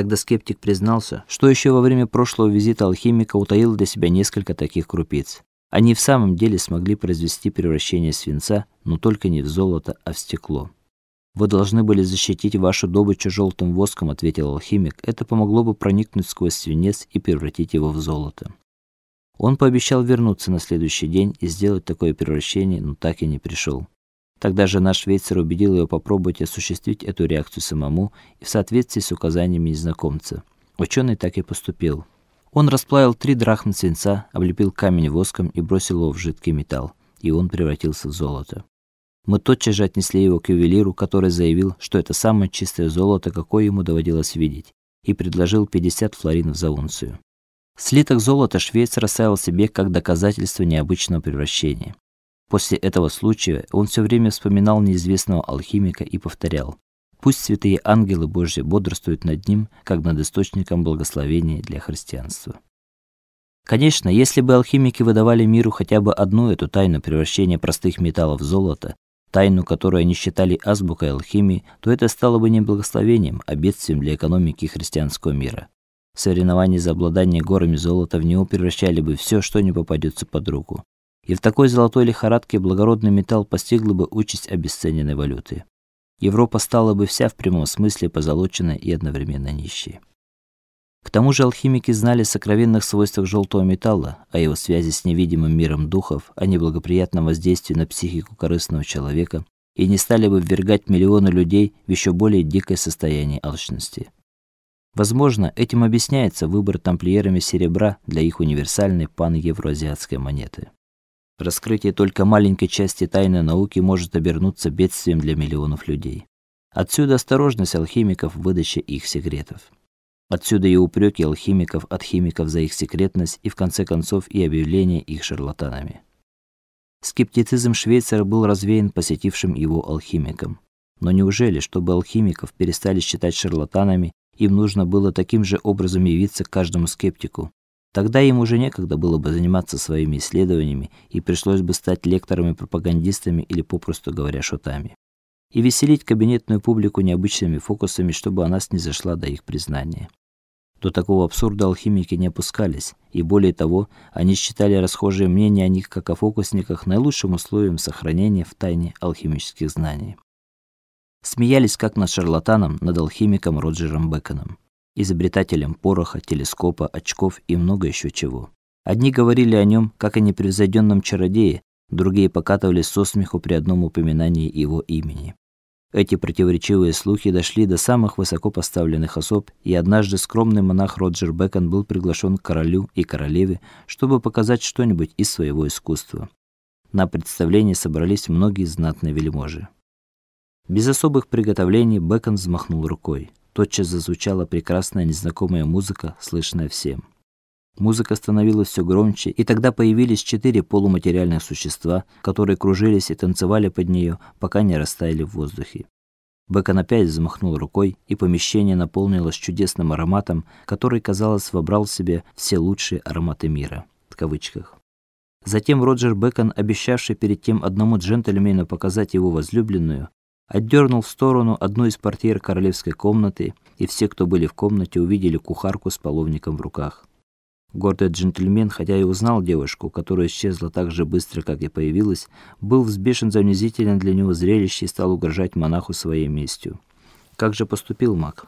Тогда скептик признался, что еще во время прошлого визита алхимика утаил для себя несколько таких крупиц. Они в самом деле смогли произвести превращение свинца, но только не в золото, а в стекло. Вы должны были защитить вашу добычу желтым воском, ответил алхимик. Это помогло бы проникнуть сквозь свинец и превратить его в золото. Он пообещал вернуться на следующий день и сделать такое превращение, но так и не пришел. Тогда же наш швейцар убедил его попробовать осуществить эту реакцию самому и в соответствии с указаниями незнакомца. Ученый так и поступил. Он расплавил три драхмы свинца, облепил камень воском и бросил его в жидкий металл, и он превратился в золото. Мы тотчас же отнесли его к ювелиру, который заявил, что это самое чистое золото, какое ему доводилось видеть, и предложил 50 флоринов за унцию. Слиток золота швейцар оставил себе как доказательство необычного превращения. После этого случая он все время вспоминал неизвестного алхимика и повторял: "Пусть святые ангелы Божьи бодрствуют над ним, как над источником благословения для христианства". Конечно, если бы алхимики выдавали миру хотя бы одну эту тайну превращения простых металлов в золото, тайну, которую они считали азбукой алхимии, то это стало бы не благословением, а бедствием для экономики христианского мира. В соревновании за обладание горами золота в него превращали бы все, что не попадется под руку. И в такой золотой лихорадке благородный металл постигла бы участь обесцененной валюты. Европа стала бы вся в прямом смысле позолоченной и одновременно нищей. К тому же алхимики знали о сокровенных свойствах желтого металла, о его связи с невидимым миром духов, о неблагоприятном воздействии на психику корыстного человека и не стали бы ввергать миллионы людей в еще более дикое состояние алчности. Возможно, этим объясняется выбор тамплиерами серебра для их универсальной пан-евроазиатской монеты. Раскрытие только маленькой части тайны науки может обернуться бедствием для миллионов людей. Отсюда осторожность алхимиков в выдаче их секретов. Отсюда и упреки алхимиков от химиков за их секретность и в конце концов и объявление их шарлатанами. Скептицизм швейцара был развеян посетившим его алхимиком. Но неужели, чтобы алхимиков перестали считать шарлатанами, им нужно было таким же образом явиться к каждому скептику? Тогда им уже некогда было бы заниматься своими исследованиями, и пришлось бы стать лекторами-пропагандистами или попросту говоря, шутами и веселить кабинетную публику необычными фокусами, чтобы она снизошла до их признания. До такого абсурда алхимики не опускались, и более того, они считали расхожее мнение о них как о фокусниках наилучшим условием сохранения в тайне алхимических знаний. Смеялись как над шарлатаном, над алхимиком Роджером Беконом, изобретателем пороха, телескопа, очков и много еще чего. Одни говорили о нем как о непревзойденном чародее, другие покатывались со смеху при одном упоминании его имени. Эти противоречивые слухи дошли до самых высокопоставленных особ, и однажды скромный монах Роджер Бэкон был приглашен к королю и королеве, чтобы показать что-нибудь из своего искусства. На представление собрались многие знатные вельможи. Без особых приготовлений Бэкон взмахнул рукой. Тотчас зазвучала прекрасная незнакомая музыка, слышная всем. Музыка становилась все громче, и тогда появились четыре полуматериальных существа, которые кружились и танцевали под нее, пока не растаяли в воздухе. Бэкон опять взмахнул рукой, и помещение наполнилось чудесным ароматом, который, казалось, вобрал в себя все лучшие ароматы мира в кавычках. Затем Роджер Бэкон, обещавший перед тем одному джентльмену показать его возлюбленную, отдернул в сторону одну из портьер королевской комнаты, и все, кто были в комнате, увидели кухарку с половником в руках. Гордый джентльмен, хотя и узнал девушку, которая исчезла так же быстро, как и появилась, был взбешен за унизительное для него зрелище и стал угрожать монаху своей местью. Как же поступил маг?